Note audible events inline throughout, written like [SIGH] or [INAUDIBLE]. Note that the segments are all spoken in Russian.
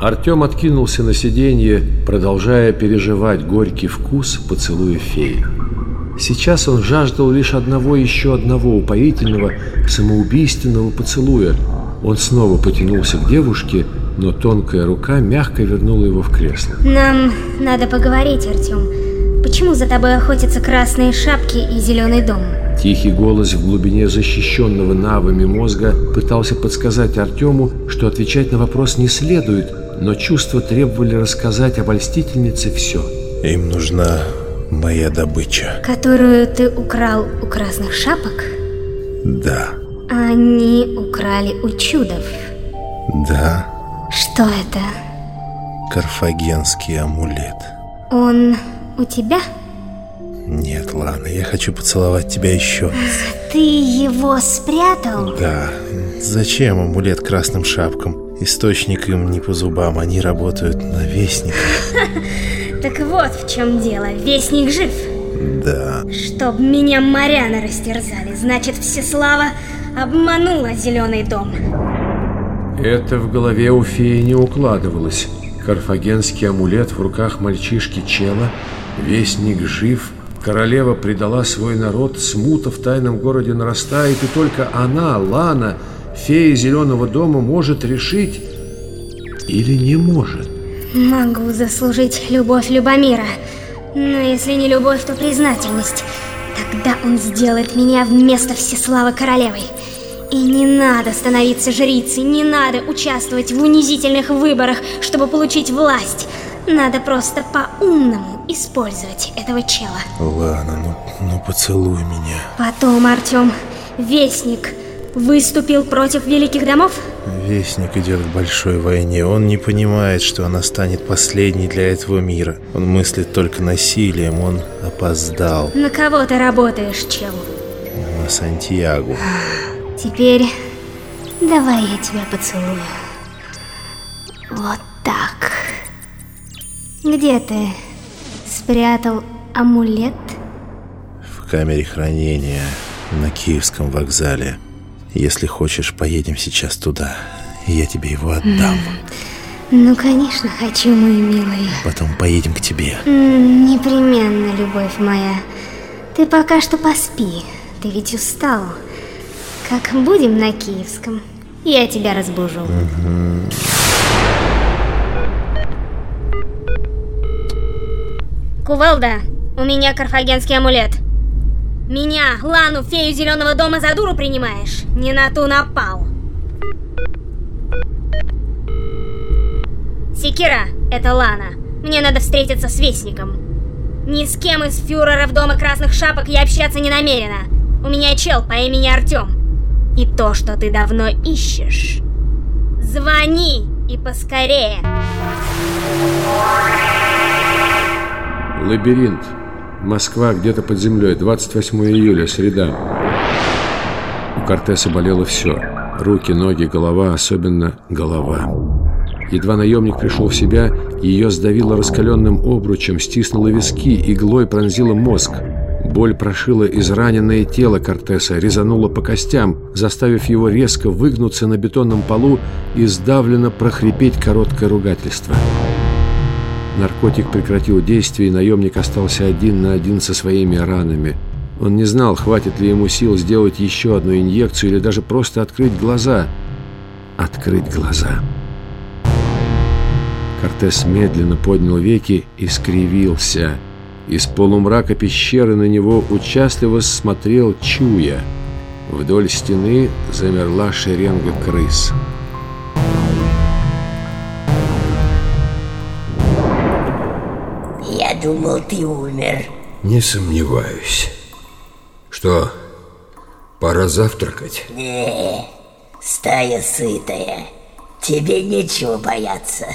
Артем откинулся на сиденье, продолжая переживать горький вкус поцелуя феи. Сейчас он жаждал лишь одного еще одного упоительного, самоубийственного поцелуя. Он снова потянулся к девушке, но тонкая рука мягко вернула его в кресло. Нам надо поговорить, Артем. Почему за тобой охотятся красные шапки и зеленый дом? Тихий голос в глубине защищенного навами мозга пытался подсказать Артему, что отвечать на вопрос не следует, но чувства требовали рассказать обольстительнице все. Им нужна моя добыча. Которую ты украл у красных шапок? Да. Они украли у чудов? Да. Что это? Карфагенский амулет. Он у тебя? Нет, ладно, я хочу поцеловать тебя еще раз. Ты его спрятал? Да. Зачем амулет красным шапкам? Источник им не по зубам, они работают на вестника. [LAUGHS] Так вот в чем дело, вестник жив. Да. Чтоб меня моряны растерзали, значит Всеслава обманула зеленый дом. Это в голове у феи не укладывалось. Карфагенский амулет в руках мальчишки Чела, вестник жив, королева предала свой народ, смута в тайном городе нарастает, и только она, Лана, фея Зеленого дома, может решить или не может. Могу заслужить любовь Любомира, но если не любовь, то признательность. Тогда он сделает меня вместо Всеславы королевой. И не надо становиться жрицей, не надо участвовать в унизительных выборах, чтобы получить власть. Надо просто по-умному использовать этого чела. Ладно, ну, ну поцелуй меня. Потом, Артем, Вестник выступил против великих домов? Вестник идет к большой войне. Он не понимает, что она станет последней для этого мира. Он мыслит только насилием, он опоздал. На кого ты работаешь, чел? На Сантьягу. Теперь давай я тебя поцелую. Вот так. Где ты спрятал амулет? В камере хранения на Киевском вокзале. Если хочешь, поедем сейчас туда. Я тебе его отдам. Ну, конечно, хочу, мой милый. Потом поедем к тебе. Непременно, любовь моя. Ты пока что поспи. Ты ведь устал. Как будем на киевском, я тебя разбужу. Кувалда, у меня карфагенский амулет. Меня, Лану, фею зеленого дома за дуру принимаешь? Не на ту напал. Секира, это Лана. Мне надо встретиться с Вестником. Ни с кем из фюреров Дома Красных Шапок я общаться не намерена. У меня чел по имени Артем. И то, что ты давно ищешь. Звони и поскорее. Лабиринт. Москва где-то под землей. 28 июля, среда. У Кортеса болело все. Руки, ноги, голова, особенно голова. Едва наемник пришел в себя, ее сдавило раскаленным обручем, стиснуло виски, иглой пронзила мозг. Боль прошила израненное тело Кортеса, резанула по костям, заставив его резко выгнуться на бетонном полу и сдавленно прохрипеть короткое ругательство. Наркотик прекратил действие, и наемник остался один на один со своими ранами. Он не знал, хватит ли ему сил сделать еще одну инъекцию или даже просто открыть глаза. Открыть глаза. Кортес медленно поднял веки и скривился. Из полумрака пещеры на него участливо смотрел Чуя. Вдоль стены замерла шеренга крыс. Думал, ты умер. Не сомневаюсь. Что, пора завтракать? Не, стая сытая. Тебе нечего бояться.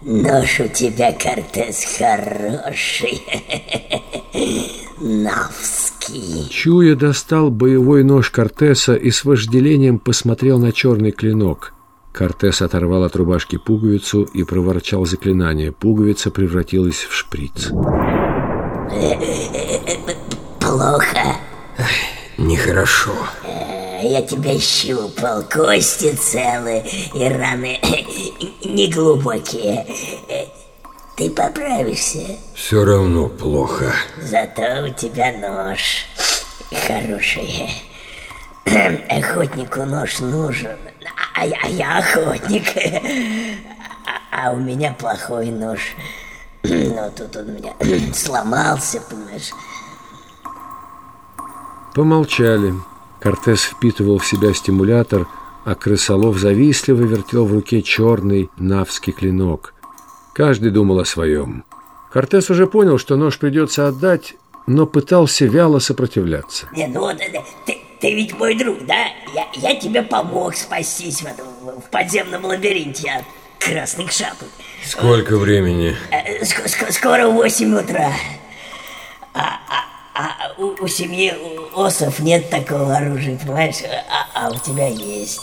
Нож у тебя, Кортес, хороший. [LAUGHS] Навский. Чуя достал боевой нож Кортеса и с вожделением посмотрел на черный клинок. Кортес оторвал от рубашки пуговицу и проворчал заклинание. Пуговица превратилась в шприц. Плохо. Нехорошо. я тебя щупал, кости целы и раны [COUGHS] неглубокие. Ты поправишься. Все равно плохо. Зато у тебя нож хороший. [COUGHS] Охотнику нож нужен, а я, а я охотник. А, а у меня плохой нож. Ну, тут он меня [CLEARS THROAT] сломался, понимаешь. Помолчали. Кортес впитывал в себя стимулятор, а крысолов завистливо вертел в руке черный навский клинок. Каждый думал о своем. Кортес уже понял, что нож придется отдать, но пытался вяло сопротивляться. Не, ну ты, ты ведь мой друг, да? Я, я тебе помог спастись в, этом, в подземном лабиринте от красных шапок. Сколько времени? Э, ск ск скоро 8 утра. А, а, а у, у семьи Осов нет такого оружия, понимаешь? А, а у тебя есть.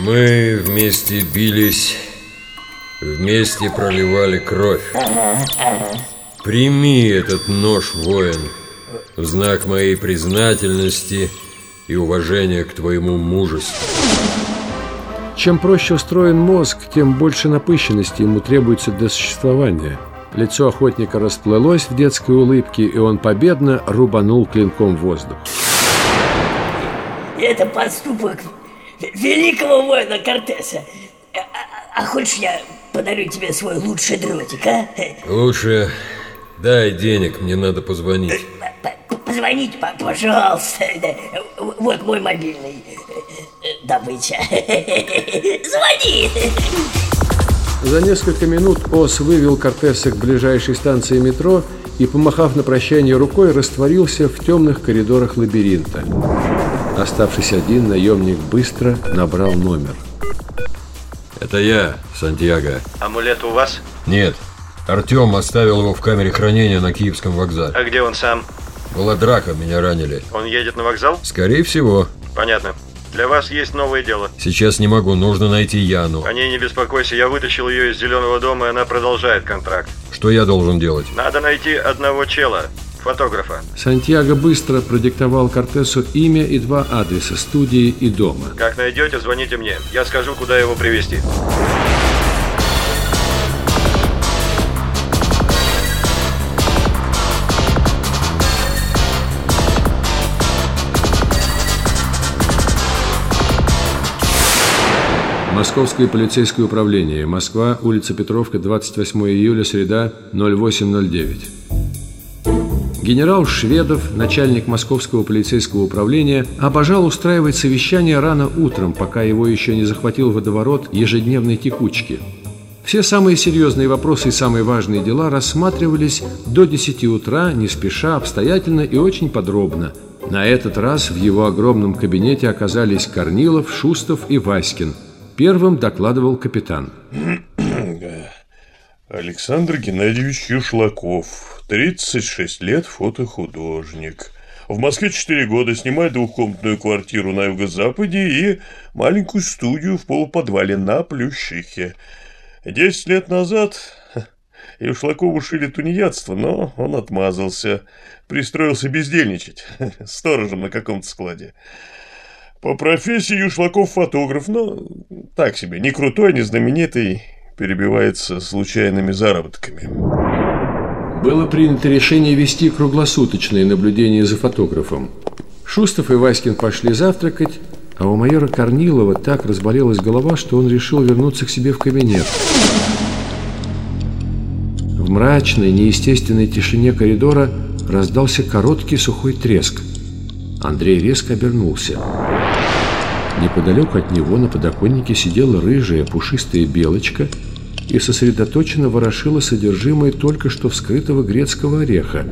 Мы вместе бились, вместе проливали кровь. Ага, ага. Прими этот нож, воин, в знак моей признательности и уважения к твоему мужеству. Чем проще устроен мозг, тем больше напыщенности ему требуется для существования. Лицо охотника расплылось в детской улыбке, и он победно рубанул клинком в воздух. Это поступок великого воина Кортеса. А, а, а хочешь я подарю тебе свой лучший дротик, а? Лучше дай денег, мне надо позвонить. Позвонить, пожалуйста. Вот мой мобильный. Добыча. Звони! За несколько минут Ос вывел Кортеса к ближайшей станции метро и, помахав на прощание рукой, растворился в темных коридорах лабиринта. Оставшись один, наемник быстро набрал номер. Это я, Сантьяго. Амулет у вас? Нет. Артем оставил его в камере хранения на Киевском вокзале. А где он сам? Была драка, меня ранили. Он едет на вокзал? Скорее всего. Понятно. Для вас есть новое дело. Сейчас не могу, нужно найти Яну. О ней не беспокойся, я вытащил ее из Зеленого дома, и она продолжает контракт. Что я должен делать? Надо найти одного чела, фотографа. Сантьяго быстро продиктовал Кортесу имя и два адреса студии и дома. Как найдете, звоните мне. Я скажу, куда его привезти. Московское полицейское управление. Москва, улица Петровка, 28 июля, среда, 0809. Генерал Шведов, начальник Московского полицейского управления, обожал устраивать совещания рано утром, пока его еще не захватил водоворот ежедневной текучки. Все самые серьезные вопросы и самые важные дела рассматривались до 10 утра, не спеша, обстоятельно и очень подробно. На этот раз в его огромном кабинете оказались Корнилов, Шустов и Васькин – Первым докладывал капитан. [CLEARS THROAT] Александр Геннадьевич Юшлаков, 36 лет, фотохудожник. В Москве 4 года снимает двухкомнатную квартиру на юго-западе и маленькую студию в полуподвале на Плющихе. Десять лет назад [LAUGHS] Юшлакову шили тунеядство, но он отмазался. Пристроился бездельничать, [LAUGHS] сторожем на каком-то складе. По профессии Юшлаков фотограф, но так себе, не крутой, не знаменитый, перебивается случайными заработками. Было принято решение вести круглосуточные наблюдения за фотографом. Шустов и Васькин пошли завтракать, а у майора Корнилова так разболелась голова, что он решил вернуться к себе в кабинет. В мрачной, неестественной тишине коридора раздался короткий сухой треск. Андрей резко обернулся. Неподалеку от него на подоконнике сидела рыжая пушистая белочка и сосредоточенно ворошила содержимое только что вскрытого грецкого ореха.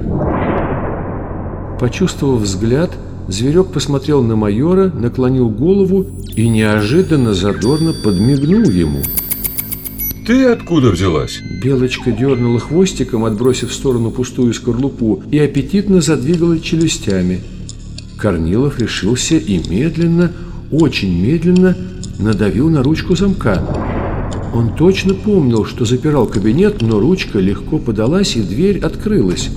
Почувствовав взгляд, зверек посмотрел на майора, наклонил голову и неожиданно задорно подмигнул ему. «Ты откуда взялась?» Белочка дернула хвостиком, отбросив в сторону пустую скорлупу, и аппетитно задвигала челюстями. Корнилов решился и медленно, очень медленно надавил на ручку замка. Он точно помнил, что запирал кабинет, но ручка легко подалась, и дверь открылась.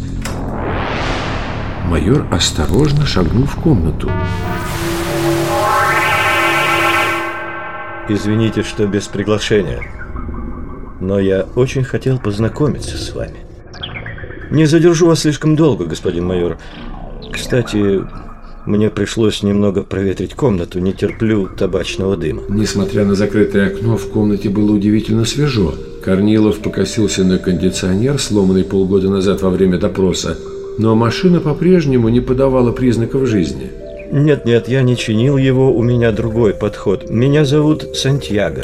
Майор осторожно шагнул в комнату. Извините, что без приглашения. Но я очень хотел познакомиться с вами. Не задержу вас слишком долго, господин майор. Кстати, мне пришлось немного проветрить комнату, не терплю табачного дыма. Несмотря на закрытое окно, в комнате было удивительно свежо. Корнилов покосился на кондиционер, сломанный полгода назад во время допроса, но машина по-прежнему не подавала признаков жизни. Нет-нет, я не чинил его, у меня другой подход. Меня зовут Сантьяго.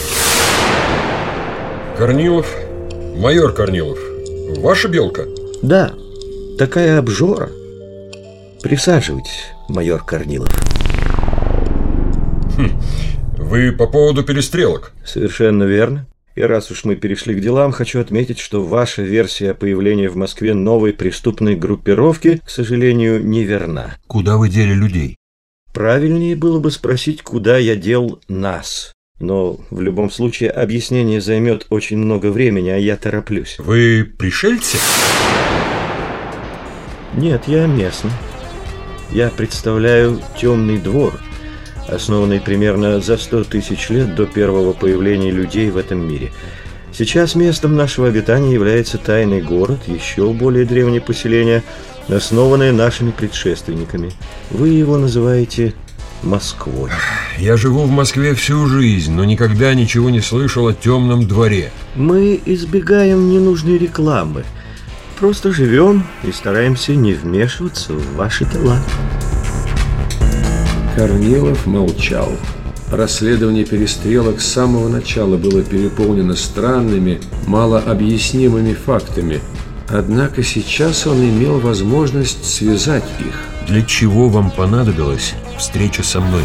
Корнилов? Майор Корнилов, ваша белка? Да, такая обжора. Присаживайтесь, майор Корнилов. Хм, вы по поводу перестрелок? Совершенно верно. И раз уж мы перешли к делам, хочу отметить, что ваша версия появления в Москве новой преступной группировки, к сожалению, неверна. Куда вы дели людей? Правильнее было бы спросить, куда я дел нас. Но в любом случае объяснение займет очень много времени, а я тороплюсь. Вы пришельцы? Нет, я местный. Я представляю темный двор, основанный примерно за 100 тысяч лет до первого появления людей в этом мире. Сейчас местом нашего обитания является тайный город, еще более древнее поселение, основанное нашими предшественниками. Вы его называете Москвой. Я живу в Москве всю жизнь, но никогда ничего не слышал о темном дворе. Мы избегаем ненужной рекламы. Просто живем и стараемся не вмешиваться в ваши дела. Корнилов молчал. Расследование перестрелок с самого начала было переполнено странными, малообъяснимыми фактами. Однако сейчас он имел возможность связать их. Для чего вам понадобилась встреча со мной?